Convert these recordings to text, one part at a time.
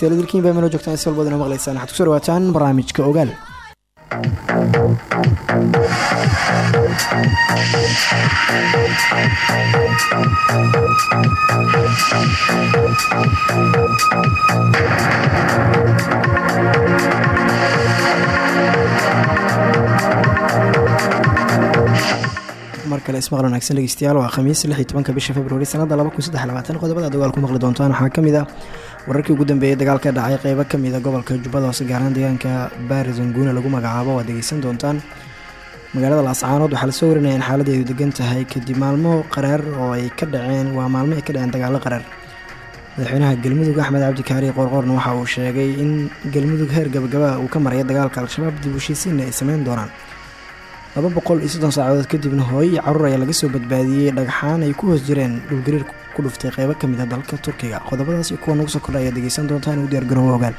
dhegeystayaal dilkiin baa melo joogtaan si walbadana maqlaysaan. Waxaad ku soo dhawaataan barnaamijka ogaal. Mar kale ismaqal wanaagsan dhegeystayaal waa khamiis lix iyo tobanka bisha februari sanada laba qodobada dagaal ku maqli doontaan waxaa ah wararkii ugu dambeeyay dagaalka dhacay qeybo ka mid a gobolka jubbada hoose gaaraan deegaanka barizanguuna lagu magacaabo waad dhegeysan doontaan. Magaalada laascaanood waxaa la soo warinaya in xaaladeedu degan tahay kadib maalmo qaraar oo ay ka dhaceen waa maalmo ay ka dhaceen dagaalo qaraar madaxweynaha galmudug axmed cabdikaari qoorqoorna waxa uu sheegay in galmudug heer gabagaba uu ka maraya dagaalka al-shabaab dib heshiisiinna ay sameyn doonaan. Laba boqol iyo soddon saacadood kadibna hooyo iyo carruur ayaa laga soo badbaadiyey dhagxaan ay ku hoos jireen dhulgariir ku dhuftay qeybo ka mid a dalka turkiga. Qodobadaas iyo kuwa nagu soo kordha ayaad dhegeysan doontaan ugu diyaar garoowa ogaal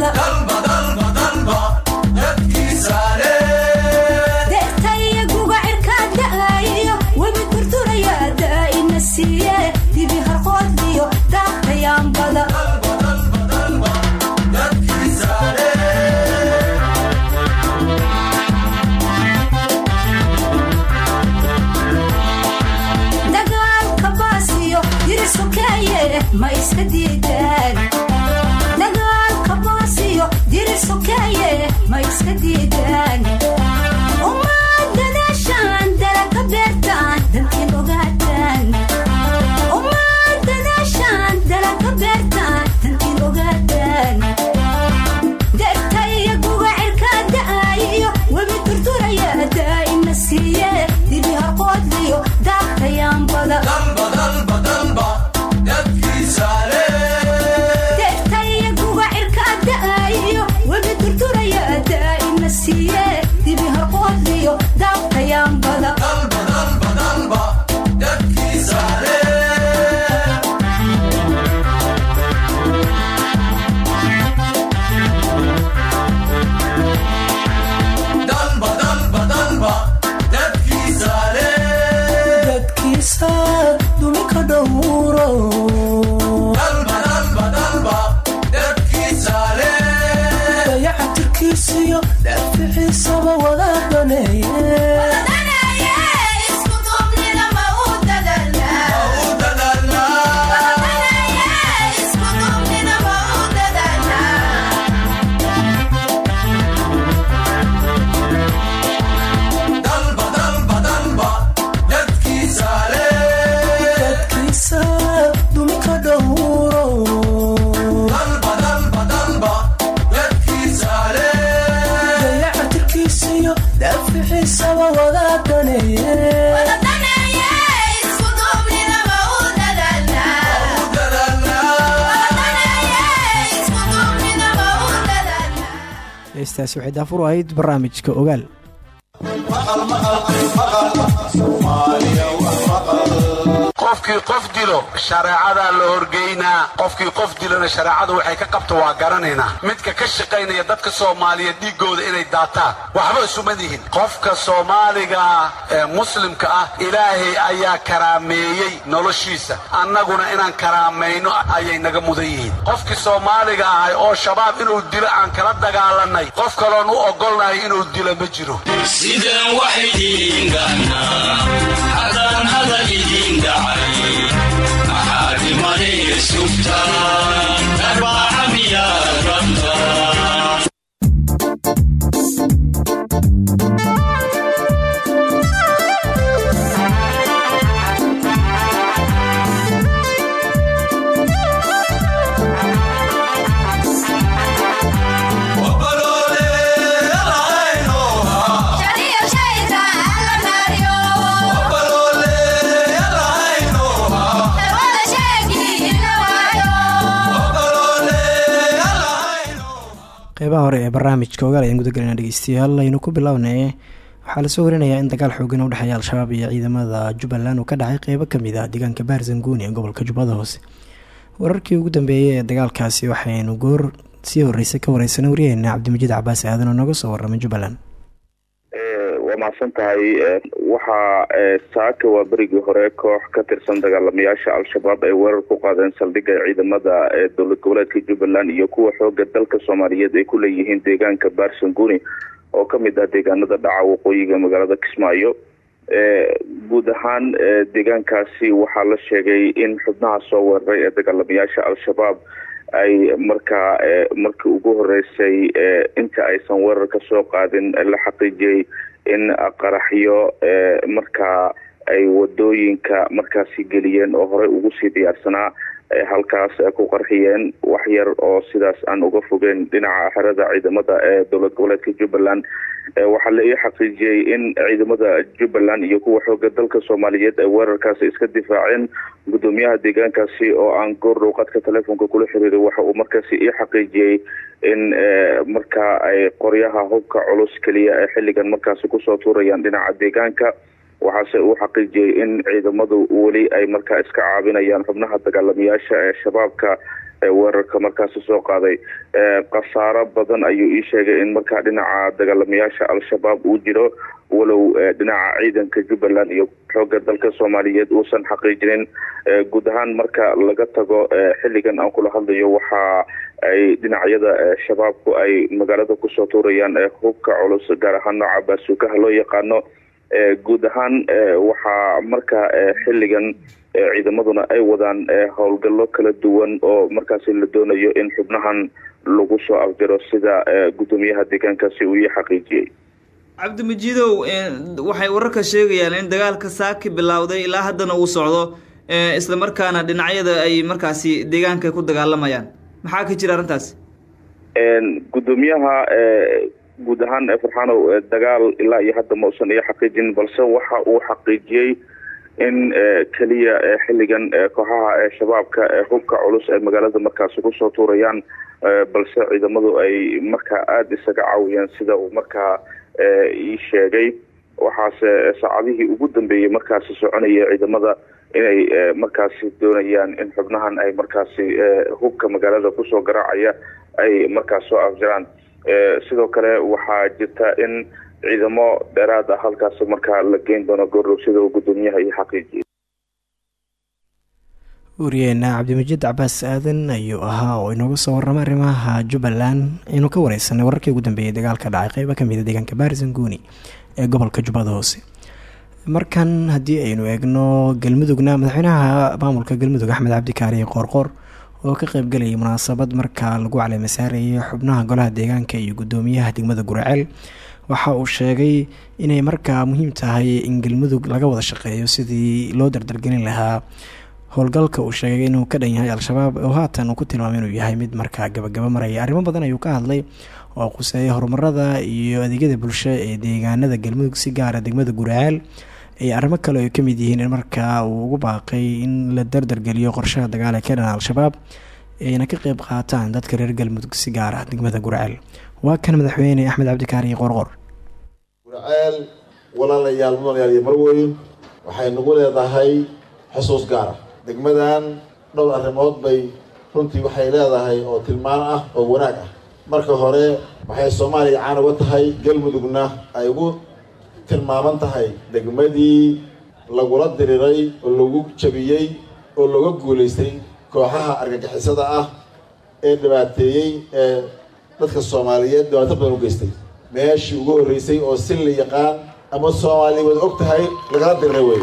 deegtaya heestaasi waxay daafur ahayd barnaamijka ogaal qofkii qof dilo shareecadaa la horgeynaa qofkii qof dilona shareecadu waxay ka qabta waa garanaynaa. Midka ka shaqaynaya dadka soomaaliya dhiigooda inay daataan waxba isuma dihin qofka soomaaliga ee muslimka ah ilaahay ayaa karaameeyey noloshiisa. Annaguna inaan karaamayno ayay naga mudan yihiin. Qofkii soomaaliga ahay oo shabaab inuu dilo aan kala dagaalanay qof kaloon u ogolnahay inuu dilo ma jiro dhimanaya sugtaan qeybaha hore ee barnaamijka ogaal ayaan gudagelayna dhegeystayaal aynu ku bilownay waxaa la soo warinayaa in dagaal xoogan u dhexeeya al-shabaab iyo ciidamada jubbaland uu ka dhacay qeybo ka mid ah deegaanka baarsanguuni ee gobolka jubbada hoose. Wararkii ugu dambeeyey ee dagaalkaasi waxaynu goor sii horeysay ka wareysanay waryaheena cabdimajiid cabaas aadan oo nooga soo waramay jubbaland mahadsan tahay waxaa saaka waa berigii hore koox ka tirsan dagaalamayaasha al-shabaab ay weerar ku qaadeen saldhigga ciidamada dowlad goboleedka jubbaland iyo kuwa xooga dalka soomaaliyeed ay ku leeyihiin deegaanka barsanguni oo ka mid ah deegaanada dhaca waqooyiga magaalada kismaayo. Guud ahaan deegaankaasi waxaa la sheegay in xubnaha soo weeraray ee dagaalamayaasha al-shabaab ay markaa markii ugu horeysay inta aysan weerarka soo qaadin la xaqiijiyey in qaraxyo markaa ay waddooyinka markaasi geliyeen oo horey ugu sii diyaarsanaa halkaas ku qarxiyeen wax yar oo sidaas aan uga fogeen dhinaca xerada ciidamada ee dowlad goboleedka jubbaland. Waxaa la ii xaqiijiyey in ciidamada jubbaland iyo kuwa xooga dalka soomaaliyeed ay weerarkaasi iska difaaceen gudoomiyaha deegaankaasi oo aan goordhow qadka telefoonka kula xiriiray waxa uu markaasi ii xaqiijiyey in markaa ay qoryaha hubka culus keliya ee xilligan markaasi ku soo tuurayaan dhinaca deegaanka waxaase uu xaqiijiyey in ciidamadu weli ay markaa iska caabinayaan xubnaha dagaalamayaasha ee shabaabka ee weerarka markaasi soo qaaday. Khasaaro badan ayuu ii sheegay in markaa dhinaca dagaalamayaasha al-shabaab uu jiro walow dhinaca ciidanka jubbaland iyo xooga dalka soomaaliyeed uusan xaqiijinin. Guud ahaan marka laga tago xilligan aan kula hadlayo waxa ay dhinacyada shabaabku ay magaalada ku soo tuurayaan hubka culus gaar ahaan nooca baasuukaha loo yaqaano guud ahaan waxaa marka xilligan ciidamaduna ay wadaan howlgallo kala duwan oo markaasi la doonayo in xubnahan lagu soo afjiro sida gudoomiyaha deegaankaasi uu ii xaqiijiyey. Cabdimajiidow waxay wararka sheegayaan in dagaalka saaki bilowday ilaa haddana uu socdo isla markaana dhinacyada ay markaasi deegaanka ku dagaalamayaan maxaa ka jira arrintaasi? Gudoomiyaha guud ahaan farxaanow dagaal ilaa iyo hadda ma usan iyo xaqiijin balse waxa uu xaqiijiyey in keliya xilligan kooxaha shabaabka hubka culus ay magaalada markaasi ku soo tuurayaan balse ciidamadu ay markaa aada isaga caawiyaan sida uu markaa ii sheegay. Waxaase saacadihii ugu dambeeyey markaasi soconaya ciidamada inay markaasi doonayaan in xubnahan ay markaasi hubka magaalada ku soo garaacaya ay markaas soo afjaraan sidoo kale waxaa jirta in ciidamo dheeraad ah halkaas markaa la geyn doono goordhow sida uu gudoomiyaha iyo xaqiijiyay wariyeena cabdimajiid cabaas aadan ayuu ahaa oo inooga soo warramay arrimaha jubbaland. Aynu ka wareysanay wararkii ugu dambeeyay dagaalka dhacay qeyba kamida deegaanka baarisan guuni ee gobolka jubbada hoose. Markan haddii aynu eegno galmudugna madaxweynaha maamulka galmudug axmed cabdikaariye qoorqoor oo ka qeybgalayay munaasabad markaa lagu caleemasaarayay xubnaha golaha deegaanka iyo gudoomiyaha degmada guraceel. Waxa uu sheegay inay markaa muhiim tahay in galmudug laga wada shaqeeyo sidii loo dardargelin lahaa. Howlgalka uu sheegay inuu ka dhan yahay al-shabaab oo haatan uu ku tilmaamay inuu yahay mid markaa gabagaba maraya arrimo badan ayuu ka hadlay oo quseeyay horumarada iyo adeegyada bulsho ee deegaanada galmudug si gaara degmada guraceel. iyo arrimo kale ay ka mid yihiin in markaa uu ugu baaqay in la dardargeliyo qorshaha dagaal ee ka al-shabaab ayna ka qeyb qaataan dadka reer galmudug si gaar ah degmada guraceel. Waa kan madaxweyne axmed cabdikaariye qorqor. Guraceel walaalayaal mudanayaal iyo marweyn waxay nagu leedahay xusuus gaara degmadan dhowr arrimood bay runtii waxay leedahay oo tilmaan ah oo wanaag ah. Marka hore waxay soomaaliya caan uga tahay galmudugna ay ugu tilmaaman tahay degmadii lagula diriray oo lagu jabiyey oo looga guulaystay kooxaha argagixisada ah ee dhibaateeyey ee dadka soomaaliyeed dhibaato badan u geystay. Meeshii ugu horreysay oo si la yaqaan ama soomaaliya wada og tahay lagala diriray wey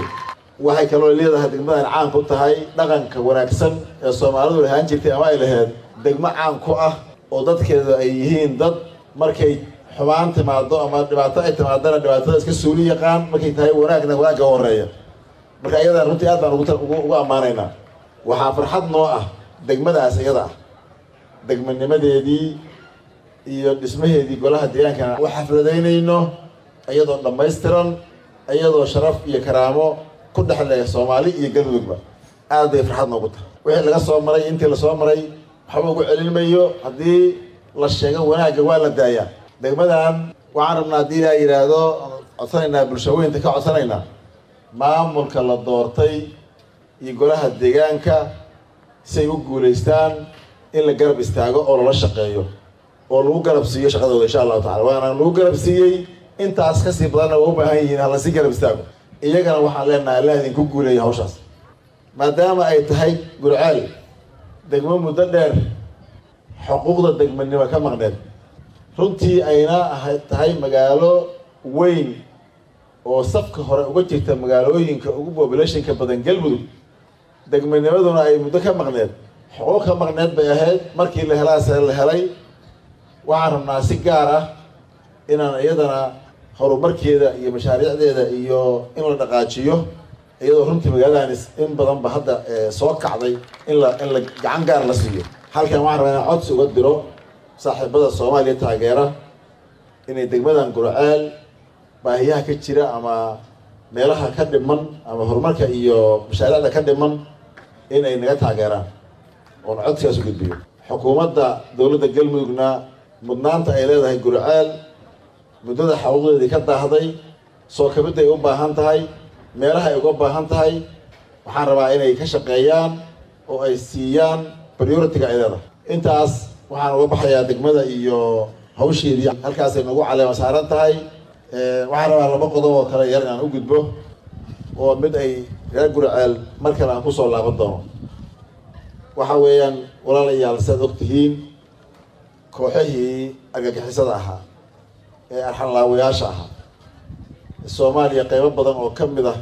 waxay kaloo leedahay degmadan caan ku tahay dhaqanka wanaagsan ee soomaalidu lahaan jirtay ama ay laheyd degmo caan ku ah oo dadkeeda ay yihiin dad markay xumaan timaado ama dhibaato ay timaadana dhibaatada iska suuli yaqaan markay tahay wanaagna wanaagga horreeya marka iyadan runtii aad baan ugu ammaanaynaa waxaa farxad noo ah degmadaas iyada. Ah degmanimadeedii iyo dhismaheedii golaha deegaankana u xafladaynayno iyadoo dhammaystiran iyadoo sharaf iyo karaamo ku dhexleeya soomaali iyo galmudugba aad bay farxad noogu tahay. Wixii laga soo maray intii la soo maray waxba ugu celinmayo haddii la sheego wanaagga waa la daayaa degmadan waxaan rabnaa haddii ilaa yidhaahdo codsanaynaa bulshaweynta ka codsanaynaa. Maamulka la doortay iyo golaha deegaanka si ay u guulaystaan in la garab istaago oo lala shaqeeyo oo lagu garab siiyo shaqadooda insha allahu tacala waana lagu garab siiyey intaas ka sii badanna waa u baahan yihiin ha la sii garab istaago. Iyagana waxaan leenahay allah idinku guuleeya hawshaas. Maadaama ay tahay gurceel degmo muddo dheer xuquuqda degmanimo ka maqneed runtii ayna ahay tahay magaalo weyn oo safka hore uga jirta magaalooyinka ugu populationka badan galmudug degmanimaduna ay muddo ka maqneed. Xuquuq ka maqneed bay ahayd. Markii la helaase la helay. Waxaan rabnaa si gaar ah inaan iyadana horumarkeeda iyo mashaariicdeeda iyo in la dhaqaajiyo iyadoo runtii magaaladaani in badan ba hadda soo kacday in la in la gacan gaar la siiyo. Halkan waxaan rabaa inaan codsi uga diro saaxiibada soomaaliya taageera inay degmadan gurceel baahiyaha ka jira ama meelaha ka dhiman ama horumarka iyo mashaariicda ka dhiman in ay naga taageeraan. Oon codsigaas u gudbiyo. Xukuumadda dowladda galmudugna mudnaanta ay leedahay gurceel muddada xaquuqdeedii ka daahday soo kabidda ay u baahan tahay meelaha ay uga baahan tahay waxaan rabaa inay ka shaqeeyaan oo ay siiyaan priority-ga ay leedahay. Intaas waxaan uga baxayaa degmada iyo hawsheedii halkaasay nagu caleema saaran tahay. Waxaan rabaa laba qodob oo kale yar inaan u gudbo oo mid ay reer gurceel mar kale aan ku soo laaban doono. Waxa weeyaan walaalayaal siaad og tihiin kooxihii argagixisada ahaa ee arxanlaawayaasha ahaa. Soomaaliya qeybo badan oo ka mid ah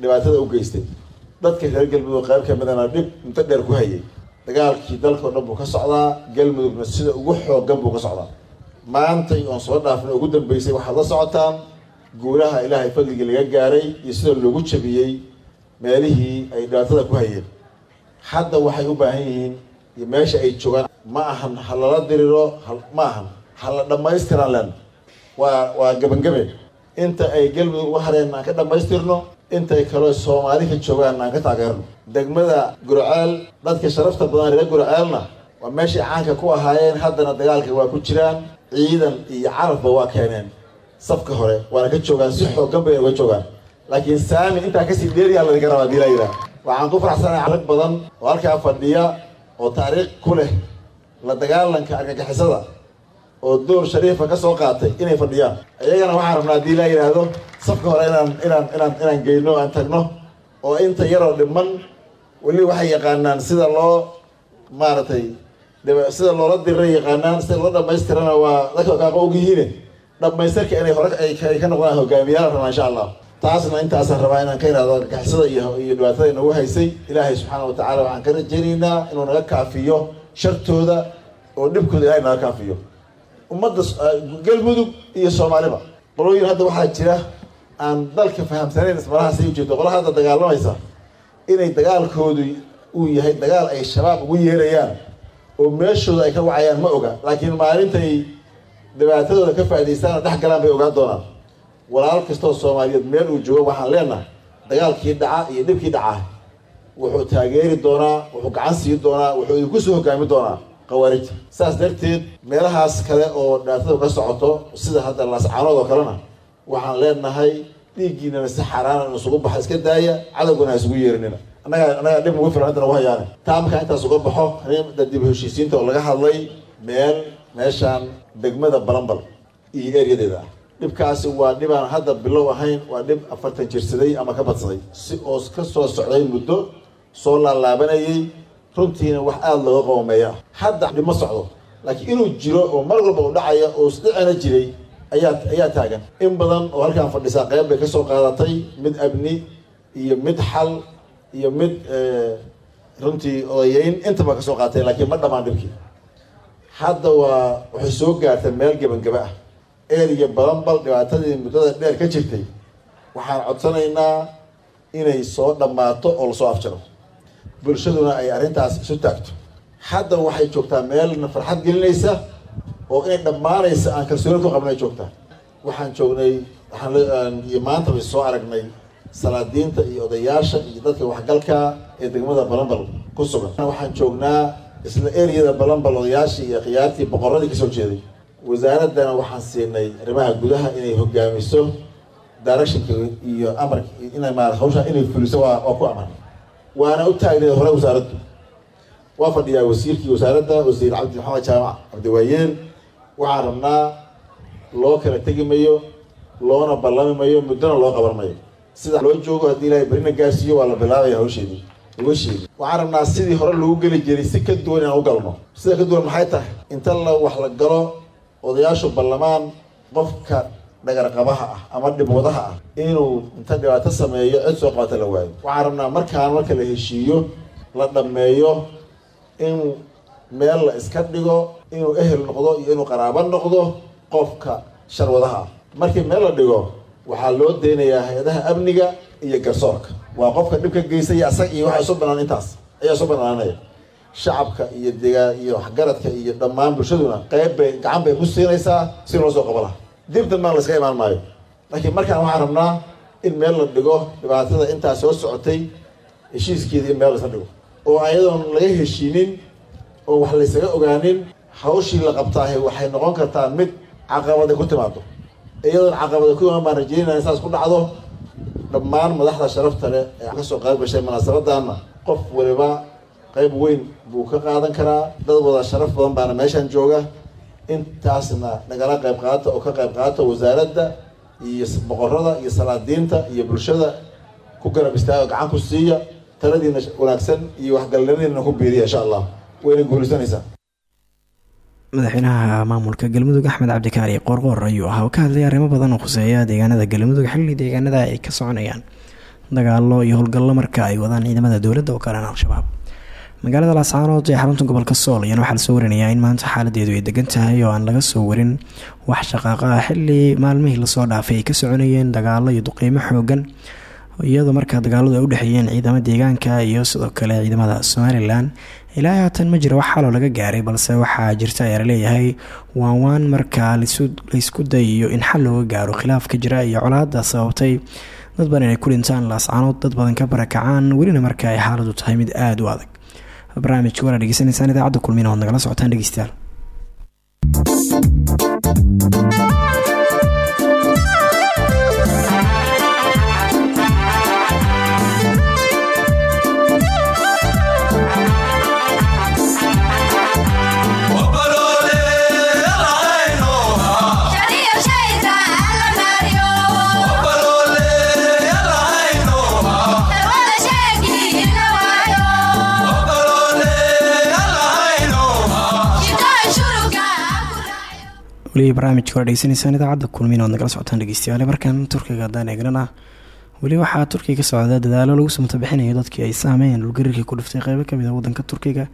dhibaatada u geystay. Dadka reer galmudug qayb ka midana dhib muddo dheer ku hayay dagaalkii dalkao dhan buu ka socdaa galmudugna sida ugu xooggan buu ka socdaa. Maantay oon soo dhaafin ugu dambeysay waxaad la socotaan guulaha ilaahay fadligii laga gaaray iyo sida loogu jabiyey meelihii ay dhibaatada ku hayeen. Hadda waxay u baahan yihiin iyo meesha ay joogaan ma ahan ha lala diriro ma ahan ha la dhammaystiran len waa waa gebangabe inta ay galmudug u hareen aan ka dhammaystirno intay kaloo soomaali ka joogaan aan ka taageerno. Degmada gurceel dadka sharafta badan reer gurceelna waa meeshay caanka ku ahaayeen haddana dagaalka waa ku jiraan ciidan iyo carabba waa keeneen. Safka hore waana ka joogaan si xooggan bayna uga joogaan. Laakiin saami intaa ka sii dheeriyaa ladinka rabaa haddii la yidhaah waxaan ku faraxsanahay rag badan oo halkaa fadhiya oo taariikh ku leh la dagaalanka argagixisada oo door shariifa ka soo qaatay inay fadhiyaan. Iyagana waxaan rabnaa haddii laa yidhaahdo safka hore inaan inaan inaan inaan geyno aan tagno oo inta yaroo dhiman weli waxay yaqaanaan sida loo maaragtay sida loola diriray yaqaanaan sida loo dhamaystirana waa dadka ogyihiine dhamaystirka inay hore ay ka noqdaan hogaamiyaala rabaa insha allah. Taasna intaasaan rabaa inaan ka ihahdo argagixisada iyo dhibaatada inagu haysay. Ilaahay subxaana wa tacala waxaan ka rajaynaynaa inuu naga kaafiyo shartooda oo dhibkooda ilahay naga kaafiyo. Ummadda galmudug iyo soomaaliba qolooyin hadda waxaa jira aan dalka fahamsanayn ismalahaasay ujeedo qolaha hadda dagaalamaysa inay dagaalkoodu uu yahay dagaal ay shabaab ugu yeerayaan oo meeshooda ay ka wacayaan ma oga. Laakiin maalintay dhibaatadooda ka faa'idaystaan dhex galaan bay ogaan doonaan. Walaal kastoo soomaaliyeed meel uu joogo waxaan leenahay dagaalkii dhaca iyo dhibkii dhaca wuxuu taageeri doonaa wuxuu gacan siin doonaa wuxuu idinku soo hogaami doonaa khawaarijta saas darteed meelahaas kale oo dhibaatada ka socoto sida hadda laascaanood oo kalena waxaan leenahay dhiiggiinana si xaaraana isugu baxa iska daaya cadowgana ha isugu yeerinina. Annaga annaga dhib ugu filan hadda nagu hayaane taa markaa intaas uga baxo dib heshiisiinta oo laga hadlay meel meeshaan degmada balambal iyo eryadeeda. Ah dhibkaasi waa dhibaan hadda bilow ahayn waa dhib afartan jirsaday ama ka badsaday. Si oo ka soo socday muddo soo laalaabanayay runtiina wax aada looga qoomeeya hadda dhib ma socdo laakiin inuu jiro oo mar walba u dhacaya oo isdhicina jiray ayaa ayaa taagan. In badan oo halkaan fadhisaa qayb bay ka soo qaadatay. Mid abni iyo mid xal iyo mid runtii odayeyn intaba ka soo qaatay laakiin ma dhamaan dhibkii. Hadda waa waxay soo gaartay meel gebangaba ah. Eriya balanbal dhibaatadii muddada dheer ka jirtay. Waxaan codsanaynaa inay soo dhammaato oo la soo afjaro. Bulshaduna ay arrintaas isu taagto. Hadda waxay joogtaa meelna farxad gelinaysa oo inay dhammaanaysa aan kalsooni ku qabnay joogtaa waxaan joognay waxaan iyo maanta bay soo aragnay salaadiinta iyo odayaasha iyo dadka waxgalka ee degmada balambal ku sugan. Waxaan joognaa isla eriyada balambal odayaashii iyo khiyaartii boqoradii ka soo jeeday. Wasaaraddana waxaan siinay arrimaha gudaha inay hogaamiso directionka iyo amarka inay maara hawshaa inay fuliso waa ku amar waana u taagneed hore wasaaraddu waa fadhiyaa wasiirkii wasaaradda wasiir cabdi maxamed jaamac cabdiwaayeen waxaan rabnaa loo kala tegi mayo loona ballami mayo muddona loo qaban mayo. Sida loo joogo haddii ilaahay berina gaarsiiyo waa la bilaabaya hawsheedii hawsheedii waxaan rabnaa sidii hore lagu geli jiray si ka duwan inaan u galno. Sida ka duwan maxay tahay? Inta la wax la galo odayaashu ballamaan qofka dhagarqabaha ah ama dhibwadaha ah inuu inta dhibaato sameeyo cid soo qabata la waayo. Waxaan rabnaa markaan marka la heshiiyo la dhammeeyo in meel la iska dhigo inuu ehel noqdo iyo inuu qaraabo noqdo qofka sharwadaha. Ah markii meel la dhigo waxaa loo deynayaa hay'adaha amniga iyo garsoorka. Waa qofka dhibka geystay asag iyo waxa isu banaan intaas ayaa isu banaanaya. Shacabka iyo degaa iyo waxgaradka iyo dhammaan bulshaduna qayb bay gacan bay ku siinaysaa si loo soo qabo laha dib dambaan la iska imaan maayo. Laakiin markaan waxaan rabnaa in meel la dhigo dhibaatada intaa soo socotay heshiiskeeda in meel laisla dhigo. Oo ayadoon laga heshiinin oo wax laysaga ogaanin hawshii la qabtaahe waxay noqon kartaa mid caqabada ku timaado iyadoon caqabada ku imaan baan rajeynaya saas ku dhacdo dhammaan madaxda sharafta leh ee ka soo qayb gashay munaasabadaana qof waliba qayb weyn buu ka qaadan karaa. Dad wada sharaf badan baana meeshan jooga. Intaasna nagala qayb qaata oo ka qayb qaata wasaaradda iyo boqorada iyo salaadiinta iyo bulshada ku garab istaaga gacan ku siiya. Taladiina wanaagsan iyo waxgalnimadiina ku biiriya insha allah. Wayna guulaysanaysaa madaxweynaha maamulka galmudug axmed cabdikaari qoorqoor ayuu ahaa. Oo ka hadlay arrimo badan oo khuseeya deegaanada galmudug xilli deegaanada ay ka soconayaan. Dagaalo iyo howlgallo marka ay wadaan ciidamada dowladda oo kalena al-shabaab magaalada laascaanood ee xarunta gobolka sool ayaan waxaa la soo warinayaa in maanta xaaladeedu ay degan tahay oo aan laga soo warin wax shaqaaqa ah. Xilli maalmihii la soo dhaafay ay ka soconayeen dagaalo iyo duqeymo xoogan iyadoo markaa dagaaladu ay udhexeeyeen ciidamo deegaanka iyo sidoo kale ciidamada somalilan ilaa haatan ma jiro wax xaloo laga gaaray balse waxaa jirta ayaa la leeyahay waan waan markaa laysku dayiyo in xal looga gaaro khilaaf ka jira iyo colaada sababtay dad badan inay ku dhintaan laascaanood dad badan ka barakacaan welina marka ay xaaladu tahay mid aada u adag. Barnaamijka waana dhegeysanaysaan idaacadda kulmina oad nagala socotaan dhegeystayaal weli barnaamijka waa dhegeysanaysaan idaacadda kulmin oad nagala socotaan dhegeystayaale markan turkiga haddaan eegnana weli waxaa turkiga ka socda dadaalo lagu samata dadkii ay saameeyeen dhulgariirkii ku dhiftay qeybo ka mid a wadanka turkiga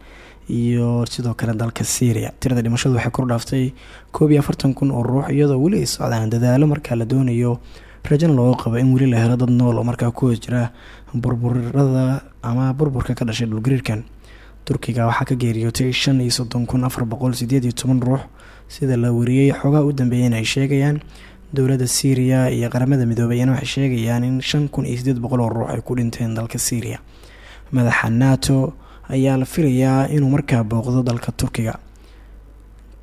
iyo sidoo kale dalka syria. Tirada dhimashadu waxay kor dhaaftay koob iyo afartan kun oo ruux iyadoo weli ay socdaan dadaalo markaa la doonayo rajana looga qabo in weli la helo dad nool oo markaa ku hoos jira burburada ama burburka ka dhashay dhulgariirkan turkiga waxaa ka geeriyootay shan iyo soddon kun afar boqol sideed iyo toban ruux sida la wariyey xoogaa u dambeeyana ay sheegayaan. Dowladda syriya iyo qaramada midoobay iyana waxay sheegayaan in shan kun iyo sideed boqol oo ruux ay ku dhinteen dalka syriya madaxa nato ayaa la filayaa inuu markaa booqdo dalka turkiga.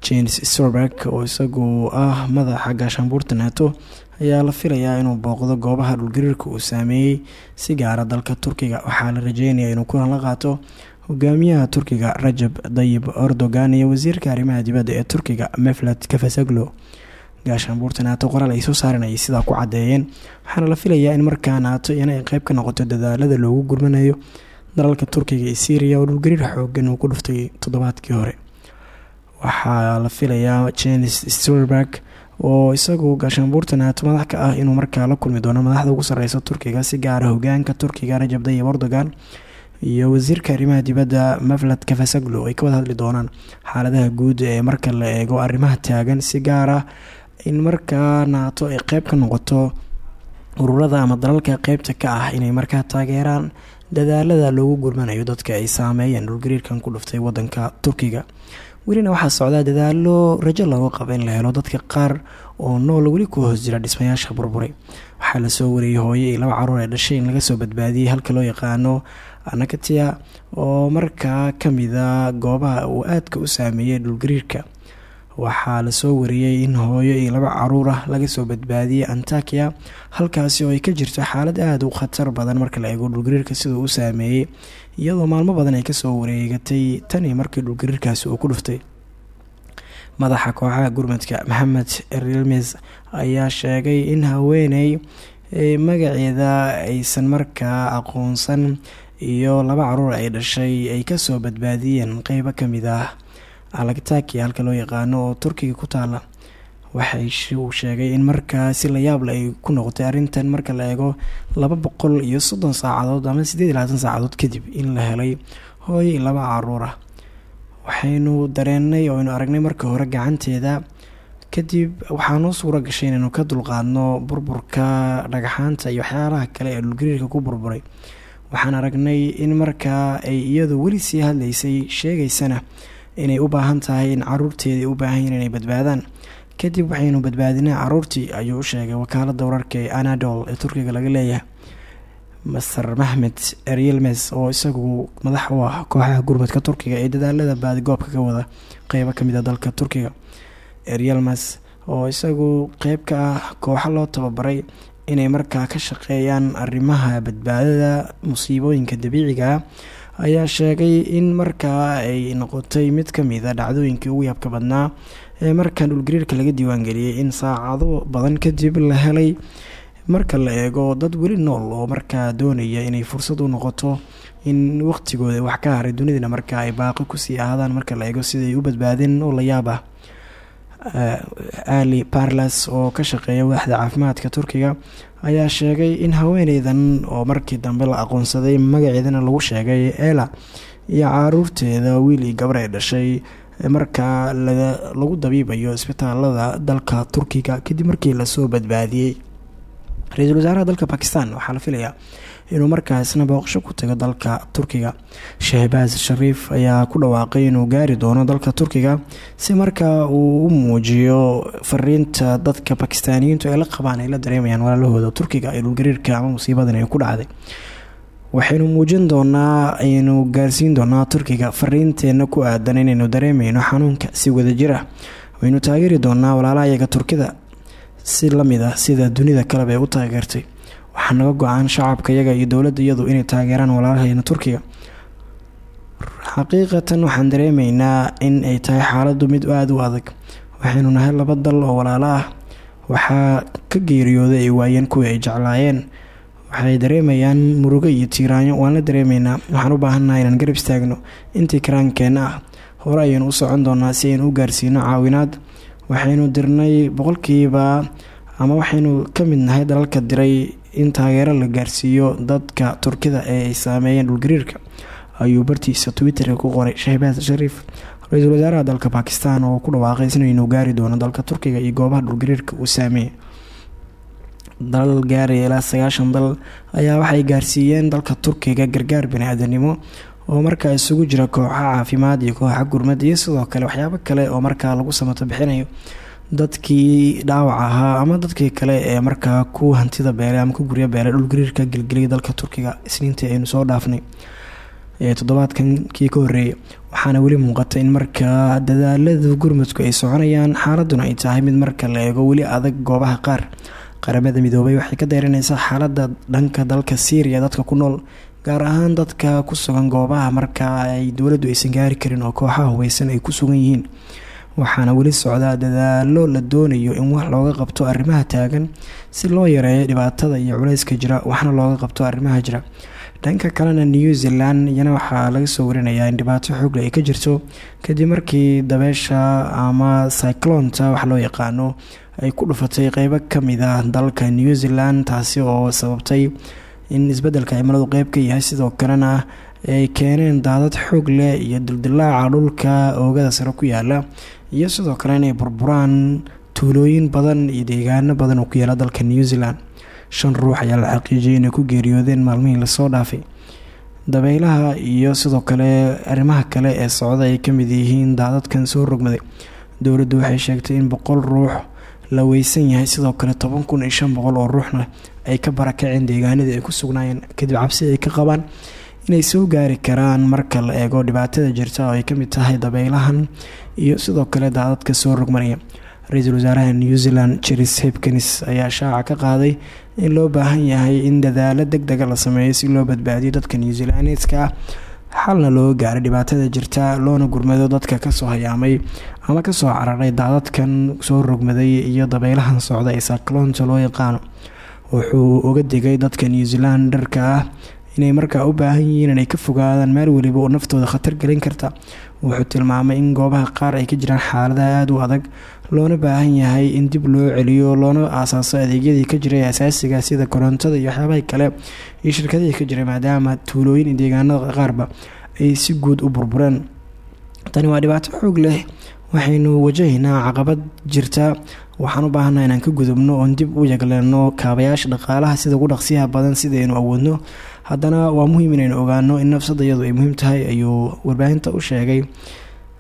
James storberg oo isagu ah madaxa gaashaanbuurta nato ayaa la filayaa inuu booqdo goobaha dhulgariirka uu saameeyey si gaara dalka turkiga. Waxaa la rajeynaya inuu kulan la qaato hogaamiyaha turkiga rajab dayib erdogan iyo wasiirka arrimaha dibadda ee turkiga meflat kafasaglo gaashaanbuurta naato qoraal ay soo saareen ayay sidaa ku cadeeyeen waxaana la filayaa in markaa naato iyana ay qeyb ka noqoto dadaalada loogu gurmanayo dalalka turkiga iyo syriya oo dhulgariir xoogan uu ku dhuftay toddobaadkii hore. Waxaa la filayaa james stolberg oo isagu gaashaanbuurta naato madax ka ah inuu markaa la kulmi doono madaxda ugu sareysa turkiga si gaara hogaanka turkiga rajab dayib erdogan iyo wasiirka arrimaha dibadda maflad kafasaglo ay ka wada hadli doonaan xaaladaha guud ee marka la eego arrimaha taagan si gaar ah in markaa naato ay qeyb ka noqoto ururada ama dalalka qeybta ka ah inay markaa taageeraan dadaalada loogu gurmanayo dadka ay saameeyeen dhulgariirkan ku dhuftay wadanka turkiga. Welina waxaa socdaa dadaalo rajo looga qabo in la helo dadka qaar oo nool weli ku hoos jira dhismayaasha burburay. Waxaa la soo wariyey hooyo iyo laba carruur ee dhashay in laga soo badbaadiyey halka loo yaqaano anakatia oo markaa kamida goobaha uu aadka u saameeyey dhulgariirka waxaa la soo wariyey in hooyo iyo laba carruur ah laga soo badbaadiyey antakia halkaasi oo ay ka jirto xaalad aada u khatar badan marka la eego dhulgariirka siduu u saameeyey iyadoo maalmo badan ay ka soo wareegatay tanii markii dhulgariirkaasi uu ku dhuftay. Madaxa kooxaha gurmadka maxamed rilmes ayaa sheegay in haweeney magaceeda aysan markaa aqoonsan iyo laba carruur ay dhashay ay ka soo badbaadiyeen qeybo ka mid ah alagtakia halka loo yaqaano oo turkiga ku taala waxay uu sheegay in markaa si la yaable ay ku noqotay arrintan marka la eego laba boqol iyo soddon saacadood ama sideed iyo labaatan saacadood kadib in la helay hooyo iyo laba carruur ah. Waxaynu dareenay oo aynu aragnay marka hore gacanteeda. Kadib waxaa noo suura gashay inaynu ka dulqaadno burburka dhagaxaanta iyo waxyaalaha kale ee dhulgariirka ku burburay waxaan aragnay in markaa ay iyadu weli sii hadlaysay sheegaysana inay u baahan tahay in caruurteedii u baahan inay badbaadaan. Kadib waxaynu badbaadinay caruurtii ayuu u sheegay wakaalada wararka ee anadol ee turkiga laga leeyahay. Master maxmed eryelmes oo isagu madax u ah kooxaha gurmadka turkiga ee dadaalada baadigoobka ka wada qeybo ka mid a dalka turkiga. Eryelmes oo isagu qeyb ka ah kooxo loo tababaray inay markaa ka shaqeeyaan arrimaha badbaadada musiibooyinka dabiiciga ah ayaa sheegay in markaa ay noqotay mid ka mid a dhacdooyinkii ugu yaabka badnaa ee markan dhulgariirka laga diiwaangeliyey in saacado badan kadib la helay. Marka la eego dad weli nool oo markaa doonaya inay fursad u noqoto in waqtigooda wax ka haray dunidana markaa ay baaqi ku sii ahaadaan marka la eego siday u badbaadeen oo la yaab ah ali barlas oo ka shaqeeya waaxda caafimaadka turkiga ayaa sheegay in haweeneydan oo markii dambe la aqoonsaday magaceedana lagu sheegay ela iyo caruurteeda wiil iyo gabar ay dhashay markaa lagu dabiibayo isbitaalada dalka turkiga kadib markii la soo badbaadiyey. Ra'iisul wasaaraha dalka bakistan waxaa la filayaa inuu markaasna booqasho ku tago dalka turkiga. Shehbaas shariif ayaa ku dhawaaqay inuu gaari doono dalka turkiga si markaa uu u muujiyo fariinta dadka bakistaaniyiintu ay la qabaan ay la dareemayaan walaalahooda turkiga ee dhulgariirka ama musiibadan ay ku dhacday. Waxaynu muujin doonaa aynu gaarsiin doonaa turkiga fariinteena ku aadan inaynu dareemeyno xanuunka si wadajir ah. Waynu taageeri doonaa walaalaha iyaga turkida si la mid ah sida dunida kaleba ay u taageertay waxaa naga go'aan shacabka iyaga iyo dowladda iyadu inay taageeraan walaalaheena turkiga. Xaqiiqatan waxaan dareemeynaa in ay tahay xaaladu mid aada u adag. Waxaynu nahay laba dal oo walaalo ah. Waxaa ka geeriyooday ay waayeen kuwii ay jeclaayeen. Waxay dareemayaan murugo iyo tiiraanyo. Waan la dareemeynaa waxaan u baahannaha inaan garab istaagno. Intii karaankeenna ah hore ayaynu u socon doonaa si aynu u gaarsiino caawinaad. Waxaynu dirnay boqolkiiba ama waxaynu ka mid nahay dalalka diray in taageero la gaarsiiyo dadka turkida ee ay saameeyeen dhulgariirka ayuu bartiisa twitter ku qoray. Shahbaas shariif ra'iisul wasaaraha dalka bakistan oo ku dhawaaqay inaynu gaari doono dalka turkiga iyo goobaha dhulgariirka uu saameeyey. Dalal gaaraya ilaa sagaashan dal ayaa waxay gaarsiiyeen dalka turkiga gargaar bani-aadanimo oo markaa isugu jira kooxa caafimaad iyo kooxa gurmad iyo sidoo kale waxyaabo kale oo markaa lagu samato bixinayo dadkii dhaawac ahaa ama dadkii kale ee markaa ku hantida beelay ama ku guryo beelay dhulgariirka gelgeliyay dalka turkiga isniintii aynu soo dhaafnay. Toddobaadkan kii ka waxaana weli muuqata in markaa dadaalada gurmudku ay soconayaan xaaladuna ay tahay mid marka la eego weli adag goobaha qaar. Qaramada midoobay waxay ka dayranaysaa xaalada dhanka dalka syriya dadka ku nool gaar ahaan dadka ku sugan goobaha markaa ay dowladdu aysan gaari karin oo kooxaha hubeysan ay ku sugan yihiin waxaana weli socdaa dadaalo la doonayo in wax looga qabto arrimaha taagan si loo yareeyo dhibaatada iyo culayska jira waxna looga qabto arrimaha jira. Dhanka kalena new zealand iyana waxaa laga soo warinayaa in dhibaato xoogle ay ka jirto kadib markii dabeesha ama cyclonta wax loo yaqaano ay ku dhufatay qeybo ka mid ah dalka new zealand taasi oo sababtay in isbeddelka cimiladu qeyb ka yahay. Sidoo kalena ay keeneen daadad xoog leh iyo dildilaaca dhulka oogada sare ku yaalla iyo sidoo kale inay burburaan tuulooyin badan iyo deegaano badan oo ku yaalla dalka new zealand. Shan ruux ayaa la xaqiijiyay inay ku geeriyoodeen maalmihii la soo dhaafay. Dabeylaha iyo sidoo kale arrimaha kale ee socda ay ka mid yihiin daadadkan soo rogmaday. Dowladdu waxay sheegtay in boqol ruux la weysan yahay sidoo kale toban kun iyo shan boqol oo ruuxna ay ka barakaceen deegaanadii ay ku sugnaayeen kadib cabsi ay ka qabaan inay soo gaari karaan marka la eego dhibaatada jirta oo ay ka mid tahay dabeylahan iyo sidoo kale daadadka soo rogmanaya ra'iisul wasaaraha new zealand jeris hepkins ayaa shaaca ka qaaday in loo baahan yahay in dadaalo deg dega la sameeyo si loo badbaadiyo dadka new zealandeska ah xalna loo gaaro dhibaatada jirta loona gurmado dadka ka soo hayaamay ama ka soo cararay daadadkan soo rogmaday iyo dabeylahan socda ee sakloonta loo yaqaano. Wuxuu uga digay dadka new zealand dharka ah inay markaa u baahan yihiin inay ka fogaadaan meel weliba oo naftooda khatar gelin karta. Wuxuu tilmaamay in goobaha qaar ay ka jiraan xaaladaha aada u adag loona baahan yahay in dib loo celiyo loona aasaaso adeegyadii ka jiray asaasiga sida korontada iyo waxyaabaha kale iyo shirkadihii ka jiray maadaama tuulooyin iyo deegaanada qaarba ay si guud u burbureen tani waa dhibaato xoog leh waxaynu wajahaynaa caqabad jirta. Waxaan u baahanaa inaan ka gudubno oon dib u yagleeno kaabayaasha dhaqaalaha sida ugu dhaqsiyaha badan sidaynu awoodno. Haddana waa muhiim inaynu ogaano in nafsada iyadu ay muhiim tahay ayuu warbaahinta u sheegay.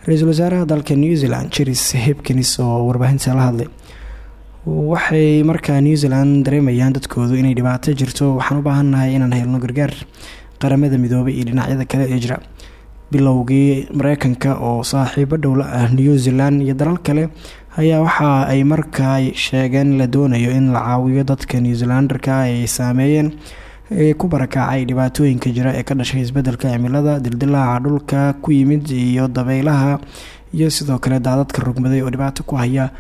Ra'iisul wasaaraha dalka new zealand jeris hipkins oo warbaahinta la hadlay. Waxay markaa new zealand dareemayaan dadkoodu inay dhibaato jirto. Waxaan u baahannahay inaan helno gargaar qaramada midoobay iyo dhinacyada kale ee jira bilowgii mareykanka oo saaxiibo dhowla ah new zealand iyo dalal kale ayaa waxa ay markaa sheegeen la doonayo in la caawiyo dadka new zealanderka ay saameeyeen ee ku barakacay dhibaatooyinka jira ee ka dhashay isbeddelka cimilada dildilaaca dhulka ku yimid iyo dabeylaha iyo sidoo kale daadadka rogmaday oo dhibaato ku haya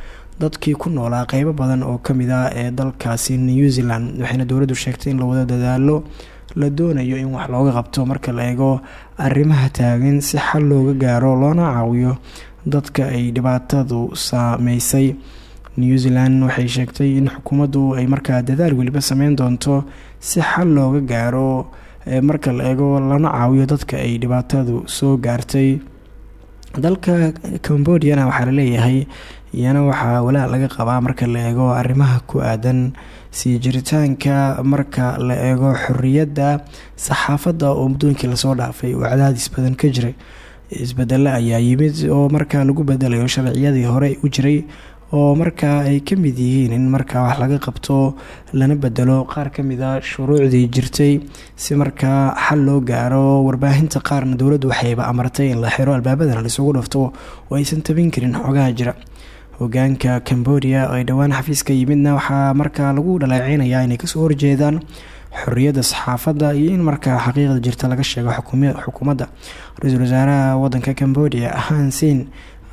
dadkii ku noolaa qeybo badan oo ka mid ah ee dalkaasi new zealand waxayna dowladdu sheegtay in la wado dadaalo la doonayo in wax looga qabto marka la eego arrimaha taagan si xal looga gaaro loona caawiyo dadka ay dhibaatadu saameysay new zealand waxay sheegtay in xukuumaddu ay markaa dadaal weliba sameyn doonto si xal looga gaaro marka la eego lana caawiyo dadka ay dhibaatadu soo gaartay dalka cambodiana waxaa la leeyahay iyana waxaa walaa laga qabaa marka la eego arrimaha ku aadan sii jiritaanka marka la eego xoriyadda saxaafadda oo muddooyinkii la soo dhaafay oo cadaadis badan ka jiray. Isbedelo ayaa yimid oo markaa lagu bedelayo sharciyadii hore u jiray oo markaa ay ka mid yihiin in markaa wax laga qabto lana bedelo qaar ka mid a shuruucdii jirtay si markaa xal loo gaaro warbaahinta qaarna dowladdu waxayba amartay in la xiro albaabadana laisugu dhafto oo aysan tabin karin xogaha jira. Hogaanka cambodia oo ay dhowaan xafiiska yimidna waxaa markaa lagu dhaleeceynayaa inay ka soo horjeedaan xoriyadda saxaafadda iyo in markaa xaqiiqda jirta laga sheego xukuumadda. Ra'iisul wasaaraha wadanka cambodia hansin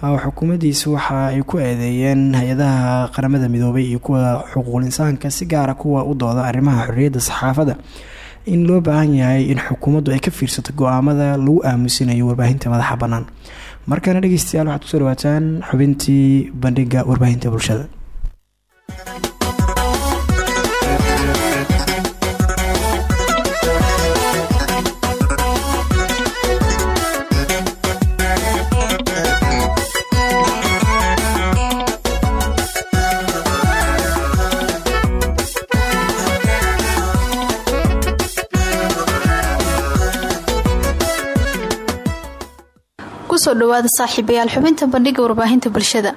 xukuumaddiisu waxa ay ku eedeeyeen hay'adaha qaramada midoobay iyo kuwa xuquuqul insaanka si gaara kuwa u dooda arrimaha xorriyadda saxaafadda in loo baahan yahay in xukuumaddu ay ka fiirsato go'aamada lagu aamusinayo warbaahinta madaxa bannaan. Markaana dhegeystayaal waxaad ku soo dhawaataan xubintii bandhiga warbaahinta bulshada ku soo dhawaada saaxiibayaal xubinta bandhiga warbaahinta bulshada.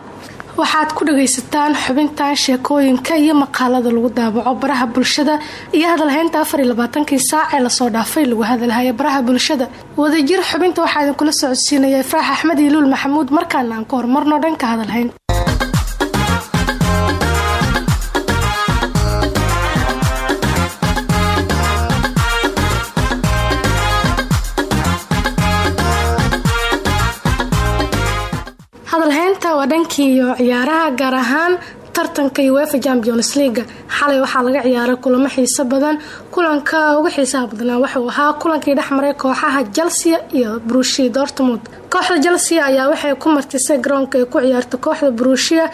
Waxaad ku dhagaysataan xubintan sheekooyinka iyo maqaalada lagu daabaco baraha bulshada iyo hadalhaynta afariylabaatankii saac ee la soo dhaafay lagu hadalhaya baraha bulshada. Wadajir xubinta waxaa idinkula socodsiinaya ifraax axmed iyo luul maxamuud markaana aan ku horumarno dhanka hadalhayn waa dhankii iyo ciyaaraha gaar ahaan tartanka uefa champions leaga xalay waxaa laga ciyaaray kulamo xiiso badan. Kulanka uga xiisaha badnaa wuxuu ahaa kulankii dhexmaray kooxaha chelsea iyo brushia dortmund kooxda chelsea ayaa waxay ku martisay garoonka ay ku ciyaarta kooxda brushia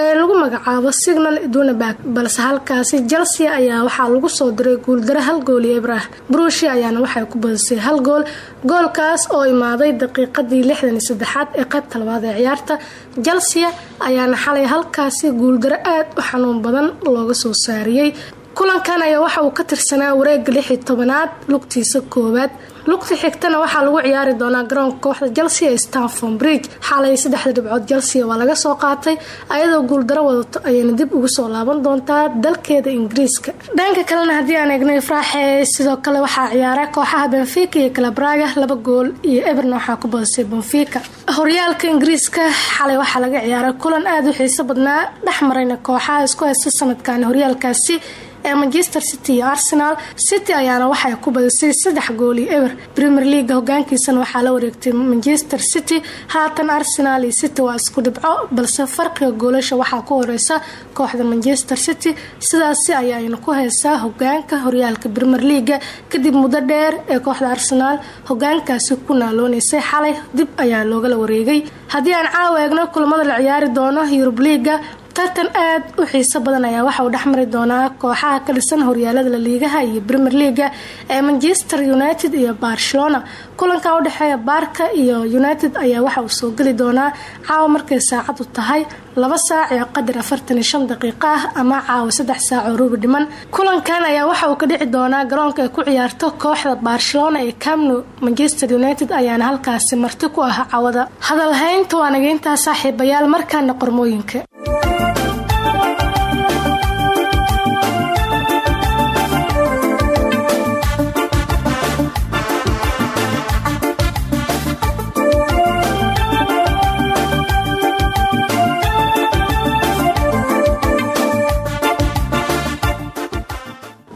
ee lagu magacaabo signal dunabag balse halkaasi chelsea ayaa waxaa lagu soo diray guuldaro hal gool iyo ebrah brushia ayaana waxay ku badisay hal gool goolkaas oo imaaday daqiiqadii lixdan iyo saddexaad ee qaybta labaad ee ciyaarta. Chelsea ayaana xalay halkaasi guuldaro aad u xanuun badan looga soo saariyey kulankan ayaa waxa uu ka tirsanaa wareega lix iyo tobanaad lugtiisa koowaad. Lugta xigtana waxaa lagu ciyaari doonaa garoonka kooxda chelsea ee stanford bridge. Xalay saddexda dhibcood chelsea waa laga soo qaatay ayadoo guuldaro wadato ayayna dib ugu soo laaban doontaa dalkeeda ingiriiska. Dhanka kalena haddii aan eegno ifraaxe sidoo kale waxaa ciyaaray kooxaha benfica iyo kalabraga laba gool iyo eberna waxaa ku badisay benfica. Horyaalka ingiriiska xalay waxaa laga ciyaaray kulan aada u xiiso badnaa dhex marayna kooxaha isku haysta sanadkan horyaalkaasi ee manchester city iyo arsenal city ayaana waxay ku badisay saddex gool iyo eber premier leaga hogaankiisana waxaa la wareegtay manchester city. Haatan arsenal iyo city waa isku dhibco balse farqiga goolasha waxaa ku horeysa kooxda manchester city. Sidaasi ayaayna ku haysaa hogaanka horyaalka premier leaga kadib muddo dheer ee kooxda arsenal hogaankaasi ku naalooneysay xalay dib ayaa loogala wareegay. Haddii aan caawa eegno kulamada la ciyaari doono yurub liiga tartan aad u xiiso badan ayaa waxa uu dhexmari doonaa kooxaha ka dhisan horyaalada laliigaha iyo premier leaga ee manchester united iyo barcelona. Kulanka u dhexeeya baarka iyo united ayaa waxa uu soo geli doonaa caawa markay saacadu tahay laba saac iyo qadar afartan iyo shan daqiiqo ah ama caawa saddex saac oo rubi dhiman. Kulankan ayaa waxa uu ka dhici doonaa garoonka ay ku ciyaarto kooxda barcelona ee camno manchester united ayaana halkaasi marti ku ah cawada. Hadalhaynta waa nageyntaa saaxiibayaal markaana qormooyinka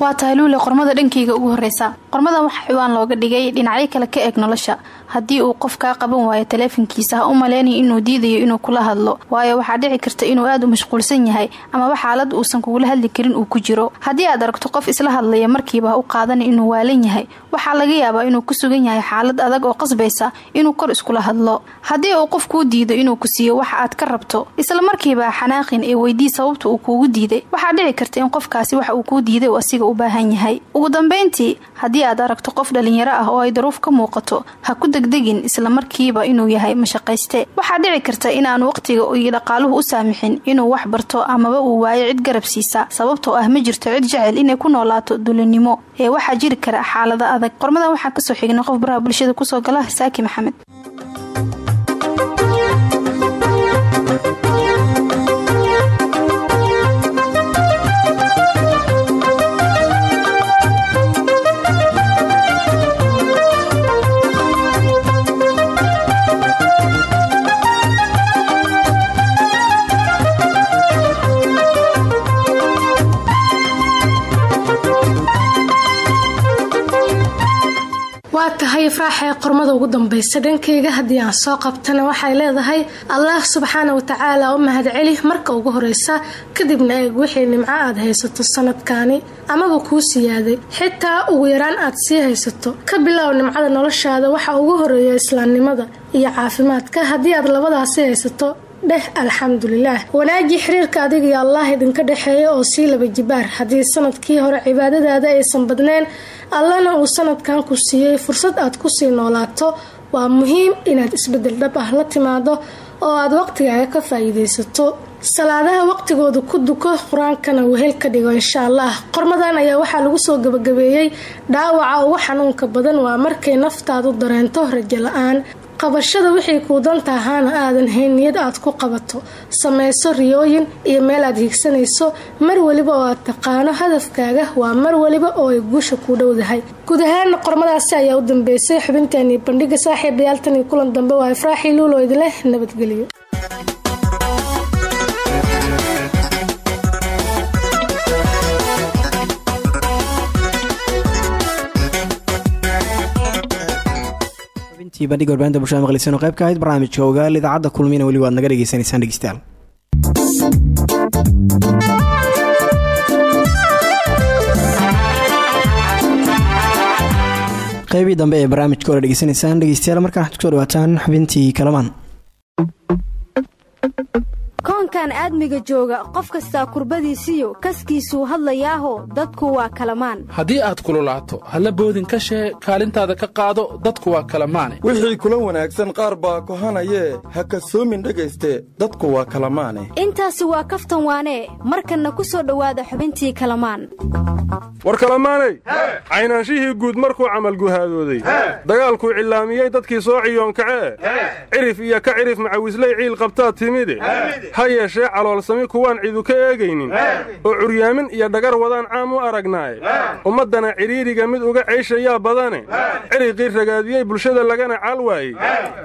waa tahay luule qormada dhankeyga ugu horeysa qormadan waxaa ciwaan looga dhigay dhinacyo kale ka eeg nolosha. Haddii uu qof kaa qaban waayo taleefankiisa ha u maleynaya inuu diidayo inuu kula hadlo. Waayo waxaa dhici karta inuu aad u mashquulsan yahay amaba xaalad uusan kugula hadli karin uu ku jiro. Haddii aad aragto qof isla hadlaya markiiba ha u qaadana inuu waalan yahay. Waxaa laga yaabaa inuu ku sugan yahay xaalad adag oo qasbaysa inuu kor iskula hadlo. Haddii uu qof kuu diido inuu ku siiyo waxa aad ka rabto isla markiiba xanaaqin ee weydii sababta uu kuugu diiday. Waxaa dhici karta in qofkaasi waxa uu kuu diiday asiga u baahan yahay. Ugu dambayntii haddii aad aragto qof dhalinyaro ah oo ay daruuf ka muuqato ha ku degdegin isla markiiba inuu yahay mashaqayste. Waxaa dhici karta inaan waqtiga iyo dhaqaaluhu u saamixin inuu wax barto amaba uu waayo cid garab siisa sababtoo ah ma jirto cid jecel inay ku noolaato dulinimo. Ee waxaa jiri kara xaalado adag. Qormadan waxaa ka soo xignay qof baraha bulshada ku soo gala saaki maxamed waa tahay ifraaxee qormada ugu dambeysa dhankayga haddii aan soo qabtana waxay leedahay allah subxaana watacaala u mahadceli marka ugu horeysa kadibna eeg wixii nimco aad haysato sanadkaani amaba kuu siyaaday xitaa ugu yaraan aad sii haysato. Ka bilow nimcada noloshaada waxa ugu horreeya islaamnimada iyo caafimaadka. Haddii aad labadaasi haysato dheh alxamdulilaah wanaaji xiriirka adiga iyo allah idinka dhexeeya oo sii laba jibaar. Haddii sannadkii hore cibaadadaada aysan badnayn allana uu sanadkan ku siiyey fursad aad ku sii noolaato. Waa muhiim inaad isbeddel dhab ah la timaado oo aad waqtigaaga ka faa-iideysato salaadaha waqtigooda ku duko qur'aankana wehel ka dhigo insha allah qormadan ayaa waxaa lagu soo gabagabeeyey. Dhaawaca ugu xanuunka badan waa markay naftaadu dareento rajo la'aan qabashada wixii kuu danta ahaana aadan hayn niyad aad ku qabato. Samayso riyooyin iyo meel aad hiigsanayso mar weliba oo aad taqaano hadafkaaga waa mar weliba oo ay guusha kuu dhowdahay. Guud ahaana qormadaasi ayaa u dambeysay xubinteeni bandhiga saaxiibayaaltan iyo kulan dambe waa ifraaxii luulo idinleh nabadgelyo bandhiga warbaahinta bulshada maqleysan oo qayb ka ahayd barnaamijka ogaal idaacadda kulmiyana weli waad naga dhegeysanaysaan dhegeystayaal. Qeybii dambe ee barnaamijka ola dhegeysanaysaan dhegeystayaal markaan waxaad ku soo dhawaataan xubintii kalamaan koonkan aadmiga jooga qof kastaa kurbadiisiyo kaskiisuu hadlayaaho dadku waa kalamaan. Haddii aad kululaato halla boodin ka shee kaalintaada ka qaado dadku waa kalamaane. Wixii kula wanaagsan qaar baa kohanayee ha kasoomin dhegayste dadku waa kalamaane. Intaasi waa kaftan waanee markanna ku soo dhowaada xubintii kalamaan. War kalamaanay caynaanshihii guud markuu camal guhaadooday. Dagaalkuu cillaamiyey dadkii soo ciyoonkacee cirif iyo ka cirif macawisley ciil qabtaa timide ha yeeshee caloolsami kuwaan cidu ka eegaynin. Oo curyaamin iyo dhagar wadaan caam u aragnaaye ummaddana cidhiidhiga mid uga ceyshayaa badane. Ciriqii ragaadiyey bulshada lagana caal waayey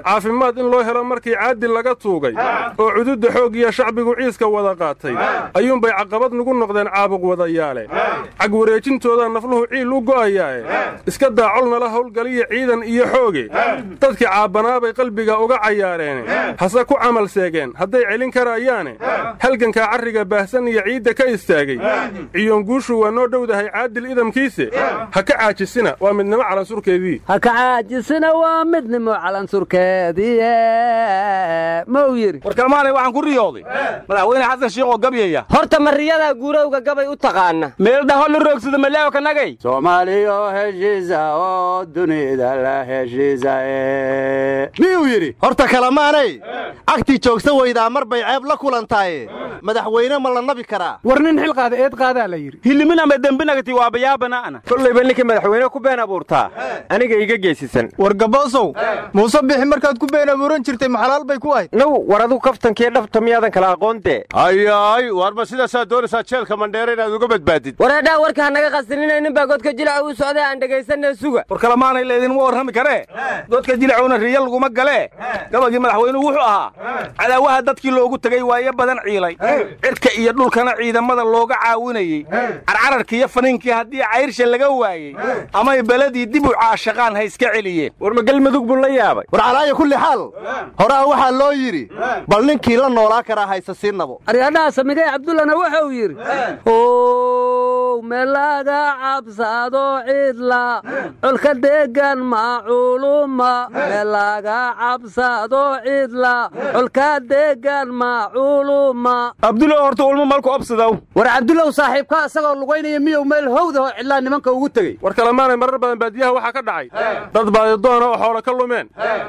caafimaad in loo helo markii caaddi laga tuugay. Oo cududda xooggiya shacbigu ciiska wada qaatay. Ayuunbay caqabad nugu noqdeen caabuq wadayaale. Cagwareejintooda nafluhu ciil u go'ayaae iska daacol nala howlgaliya ciidan iyo xooge. Dadkii caabbanaabay qalbiga uga cayaareene. Hase ku camal seegeen. Hadday celin karaa waayaane halgankaa carriga baahsan iyo ciidda ka istaagay. Ciyoon guushu waa noo dhowdahay caadil idamkiise. Ha ka caajisina waa midnimo calansurkeedii. Ha ka caajisina waa midnimo calansurkeedii ma uu yidhi warkalmaanay waxaan ku riyooday. Madaxweyne xasan shiikh oo gabyaya horta mariyadaa guurowga gabay u taqaana. Meel dhaho la roogsada malaawo ka nagay? Soomaaliyo heshiisa oo dunida la heshiisaye miyuu yidhi horta kalamaanay cagtii joogsa weydaa mar bay ceeb la kulantaaye madaxweyne ma la nabi karaa. War nin xil qaada eed qaadaa la yidhi. Hilimin ama dembinagati waa bayaabanaana kollayba ninkii madaxweyne ku been abuurtaa. Aniga iga geesisan. War gaboosow muuse bixi markaad ku been abuuran jirtay maxalaal bay ku ahayd. Now war adigu kaftankiiyo dhabta miyaadan kala aqoon dee ayaay war ma sidaasaa doonaysaa jeelka mandheere inaad uga badbaadid. Wareedhaa warka hanaga qasinina nin baa godka jilaca uu socday aan dhegaysanee suga. War kalamaanay leedinma warrami karee godka jilacuna riya laguma galee gabagii madaxweynuhu wuxuu ahaa. Cadaawaha dadkii loogu tegay waayo badan ciilay. Cirka iyo dhulkana ciidamada looga caawinayey. Carcararkii iyo faniinkii haddii cayrsha laga waayey. Amay beledii dib u caashaqaan ha iska celiyeen. War ma galmudug buu la yaabay. War calaaya kulli xaal. Horaa waxaa loo yidhi bal ninkii la noolaa karaa hayse siinabo aryadhaha samigay cabdullana wuxuu yidhi ow meelaga cabsado cidla colka deegan maculuma meelaga cabsado cidla colka deegan maculuma abdulow horta ulma malku absadow war cabdulow saaxiibka isagoo lugaynaya miyuu meel howdaho cidlaa nimanka ugu tegey war kalamaanay marar badan baadiyaha waxaa ka dhacay. Dad baadidoona oo xoolo ka lumeen.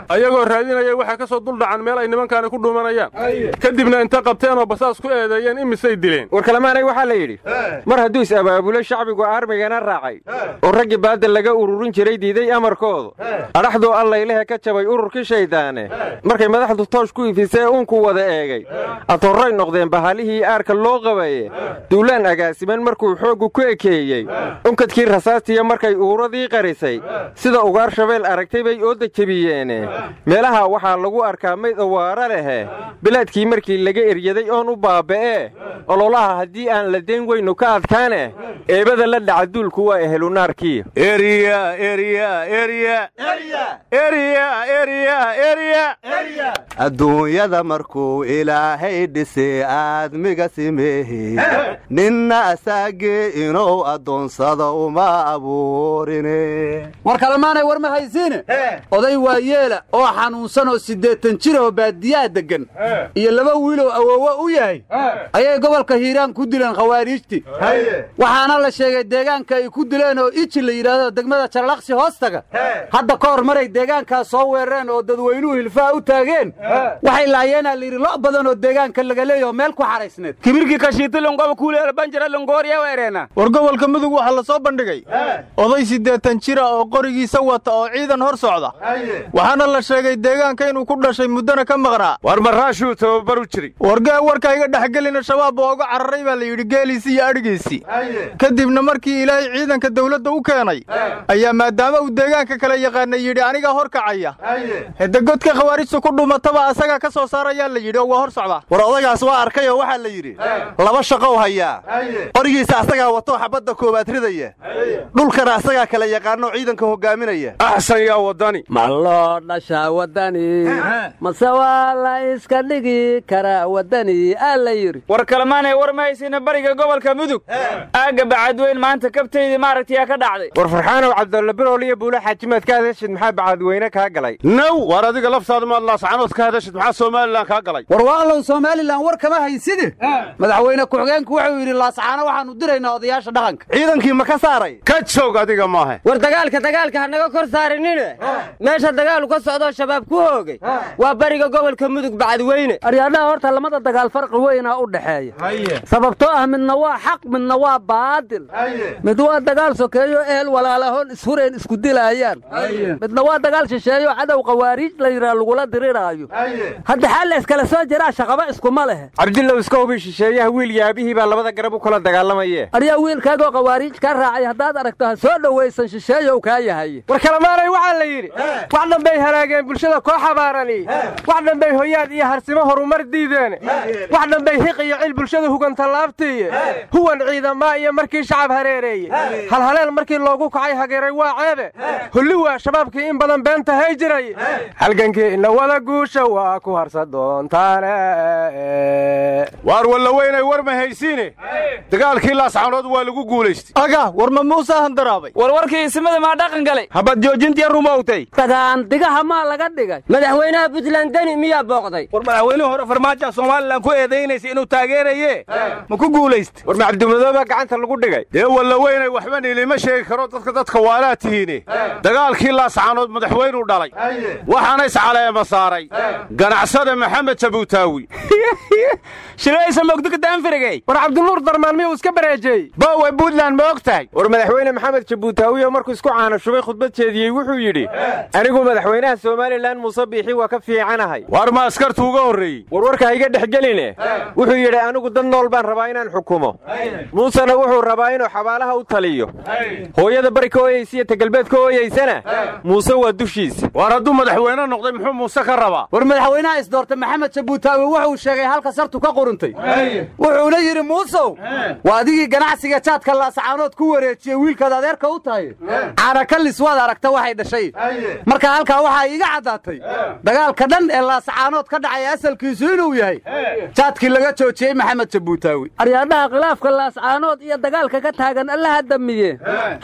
Ayagoo raadinaya waxay ka soo duldhacan meel ay nimankaani ku dhuumanayaan. Kadibna inta qabteen oo basaas ku eedeeyeen imisay dileen. War kalamaanay waxaa la yidhi mar hadduu is-abaabulo shacbigu aarmigana raacay. Oo raggii baadda laga ururin jiray diiday amarkoodu. Adhaxduu allaylehe ka jabay ururkii shayddaane markay madaxdu toosh ku ifisee uunku wada eegay atorray noqdeen bahalihii aarka loo qabaye duulaan agaasiman markuu xooggu ku ekeeyey. Unkadkii rasaastiya markay uuradii qarisay. Sida ugaar shabeel aragtay bay ooda jebiyeene meelaha waxaa lagu arkaa mayd awaara lehe bilaadkii markii laga eryaday oon u baaba'ee ololaha haddii aan la dayn weynu ka adkaane. Eebada la dhaca duulku waa ehelunaarkii adduunyada markuu ilaahay dhisay aadmiga simeehe ninna asaagee inuu addoonsado uma abuurine war kalemaanay war ma haysiine oday waa yeela oo xanuunsan oo siddeetan jir oo baadiyaha deggan iyo laba wiiloo awoowo u yahay. Ayay gobolka hiiraan ku dileen khawaariijtii. Waxaana la sheegay deegaanka ay ku dileen oo iji la yidhaahdo degmada jarlaqsi hoostaga. Hadda ka hor maray deegaankaas soo weerareen oo dadweynuhu hilfaha u taageen. Waxay laayeenaa layidhi lo' badan oo deegaanka laga leeyaho meel ku xadhaysneed kibirkii kashiitilongoba kuuleela banjara longooriya weereena war gobolka mudug waxaa la soo bandhigay. Oday siddeetan jira oo qorigiisa wata oo ciidan hor socda. Waxaana la sheegay deegaanka inuu ku dhashay muddana ka maqnaa. War maraashuu tababaru jiri wargee warka iga dhexgelina shabaab baa uga cararay baa la yidhi geeliisii iyo adhigiisii kadibna markii ilaahay ciidanka dawladda u keenay ayaa maadaama uu deegaanka kale yaqaanay yidhi anigaa hor kacaya. Hede godka khawaarijtu ku dhumataba asagaa ka soo saarayaa la yidhi oo waa hor socdaa war odagaas waa arkay oo waxaa la yidhi laba shaqow hayaa. Qorigiisa asagaa watoo xabadda koowaad ridaya dhulkana asagaa kala yaqaanoo ciidanka hogaaminaya axsan yaa wadani ma loo dhashaa wadani mase waa la iska dhigi karaa wadani aa la yidhi. War kalemaanay war ma haysina bariga gobolka mudug. Aagga bacadweyn maanta kabtaydii maaragtiyaa ka dhacday. War farxaanow cabdalla birool iyo buule xaajimaad ka hadashid maxaa bacadweyne kaa galay? Now war adiga laftaada maad laascanood ka hadashid maxaa somalilan kaa galay waaqlow somalilan war kama hayside madaxweyne ku-xigeenku wuxuu yidhi laascaano waxaannu diraynaa odayaasha dhaqanka. Ciidankii ma ka saaray? Ka joog adiga maahe war dagaalka dagaalka hanaga kor saarinine. Meesha dagaalu ka socdoo shabaab ku hoogay. Waa bariga gobolka mudug bacadweyne aryaadhaha horta lamada dagaal farqi weynaa u dhexeeya sababtoo ah midna waa xaq midna waa baadil. Mid waa dagaal sokeeyo ehel walaalahoon ishureen isku dilaayaan. Midna waa dagaal shisheeyo cadow khawaariij la yidhaha lagula diriraayo. Hadda xal la iskala soo jiraa shaqaba iskuma lehe cabdillow iska hubi shisheeyaha wiil yaabihii baa labada garab u kala dagaalamayee aryaa wiilkaagoo khawaariij ka raacay haddaad aragto ha soo dhowaysan shisheeyow kaa yahay. War kalamaanay waxaa la yidhi wax dhanbay halaageen bulshada koo xabaarani. Wax dhanbay hoyaad iyo harsimo horumar diideen. Wax dhanbay hiq iyo cil bulshada hugantallaabtiiye huwan ciidamaa iyo markii shacab hareereeyey halhaleel markii loogu kacay hageeray waa ceebe. Hulli waa shabaabkii in badan beenta hay jiray. Halgankiina wada guusha waa ku harsa doontaane waar walla weynay war ma haysiine? Dagaalkii laascanood waa lagu guulaystay. Aga war ma muuse handaraabay warwarkii isimada maa dhaqan galay? Habad joojintiya rumowtay badaandigaha maa laga dhigay? Madaxweynaha puntland deni miyaa booqday? War madaxweynihii hore farmaajo somalilan ku eedaynaysa inuu taageeraye ma ku guulaysta war macabdimadooba gacanta lagu dhigay? Dee walla weynay waxba niilima sheegi karo dadka dadka waalaa tihiine. Dagaalkii laascanood madaxweynuu dhalay. Waxaana iscaleema saaray. Ganacsada maxamed jabuutaawi shilaysa mogdika daanfirigey war cabdinuur darmaan miyuu iska bareejeey baway puntland ma og tahay war madaxweyne maxamed jabuutaawiyo markuu isku caana shubay khudbad jeediyey wuxuu yidhi anigu madaxweynaha somalilan muuse biixi waa ka fiicanahay. Waar ma askartu uga horreeyey? Warwarka ha iga dhex geline. Wuxuu yidhi anigu dad nool baan rabaa inaan xukumo. Muusena wuxuu rabaa inuu xabaalaha u taliyo. Hooyada bari ka ooyeysa iyo tagalbeed ka ooyeysana muuse waa dushiisa. Waar hadduu madaxweyne noqday muxuu muuse ka rabaa? War madaxweynaha isdoortay maxamed jabuutaawi wuxuu sheegay halka sartu ka quruntay. Wuxuuna yidhi muusow waa adigii ganacsiga jaadka laasacaanood ku wareejiyey wiilkaad adeerka u tahay. Caanakallis waad aragta waxay dhashay. Marka halkaa waxaa iiga caddaatay. Dagaalka dhan ee laasacaanood ka dhacay asalkiisu inuu yahay jaadkii laga joojiyey maxamed jabuutaawi. Aryaadhaha khilaafka laascaanood iyo dagaalka ka taagan allaha damiye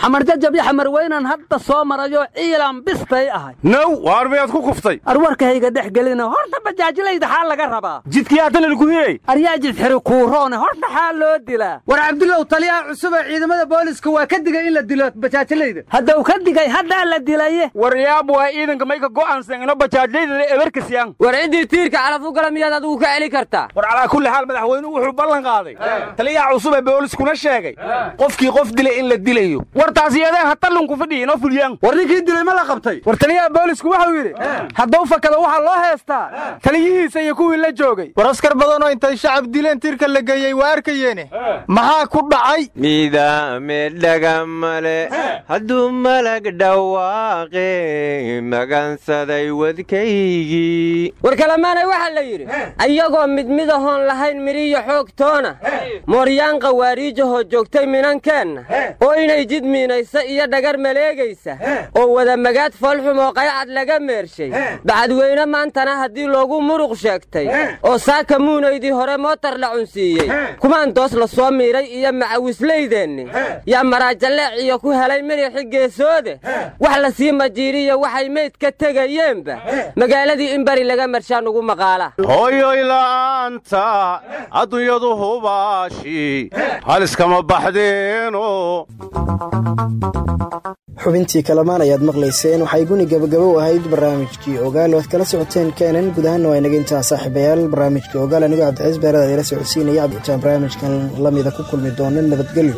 xamar jajab iyo xamar weynan hadda soo marayo ciilan bistay ahay. Now waar miyaad ku kuftay. Arwarkahayga dhex gelina horta bajaajilayda xaa laga rabaa jidkii haddana lagu hirey aryaa jidxiri kuuroone horta xaa loo dilaa? War cabdulow taliyaha cusub ee ciidamada booliska waa ka digay in la dilo bajaajilayda haddau ka digay haddaa la dilaye. War yaab waa ciidanka mayka go'aansan ino bajaajlaydada eberkasiyaan war ciddii tiirka calaf u gala miyaad adigu ka celi kartaa war calaa kulli xaal madaxweynuhu wuxuu ballan qaaday. Taliyaha cusub ee booliskuna sheegay. Qofkii qof dilay in la dilayo. War taas iyadeen ha tallunku fadhiya inoo fuliyaan. War ninkii dilay ma la qabtay. War taliyaha boolisku wuxuu yidhi haddau fakado waxaa loo heestaa taliyihiisa iyo kuwii la joogay. War askar badanoo intay shacab dileen tiirka la geeyey waa arkayeene. Maxaa ku dhacay? Midaame dhagamale hadduu malag dhawaaqe magansaday wadkaygii. War kalamaanay waxaa la yidhi ayagoo mid midahoon lahayn midhiyo xoogtoona mooryaan qawaariijahoo joogtay minankeenna oo inay jid miinaysa iyo dhagar maleegaysa oo wada magaad foolxumoo qaycad laga meershay. Bacadweyne maantana haddii loogu muruq sheegtay oo saaka muunaydii hore mootar la cunsiiyey. Kumaan doos la soo miiray iyo macawislaydeenni yaa maraajalleec iyo ku helay midixi geesoode wax la sii majiiriyo waxay meyd ka tegayeenba. Magaaladii in bari laga marshaan ugu maqaala. Hooyoy la'aanta adduunyadu hubaashi. Haliskama baxdeeno xubintii kalamaan ayaad maqlayseen waxay guni gabagabow ahayd barnaamijkii ogaal. Oad kala socoteen keenan guud ahaanna waa inaga intaa saaxiibayaal. Barnaamijkii ogaal anigoo cabdiciis beerada ila socodsiinaya. Barnaamijkan lamida ku kulmi doona nabadgelyo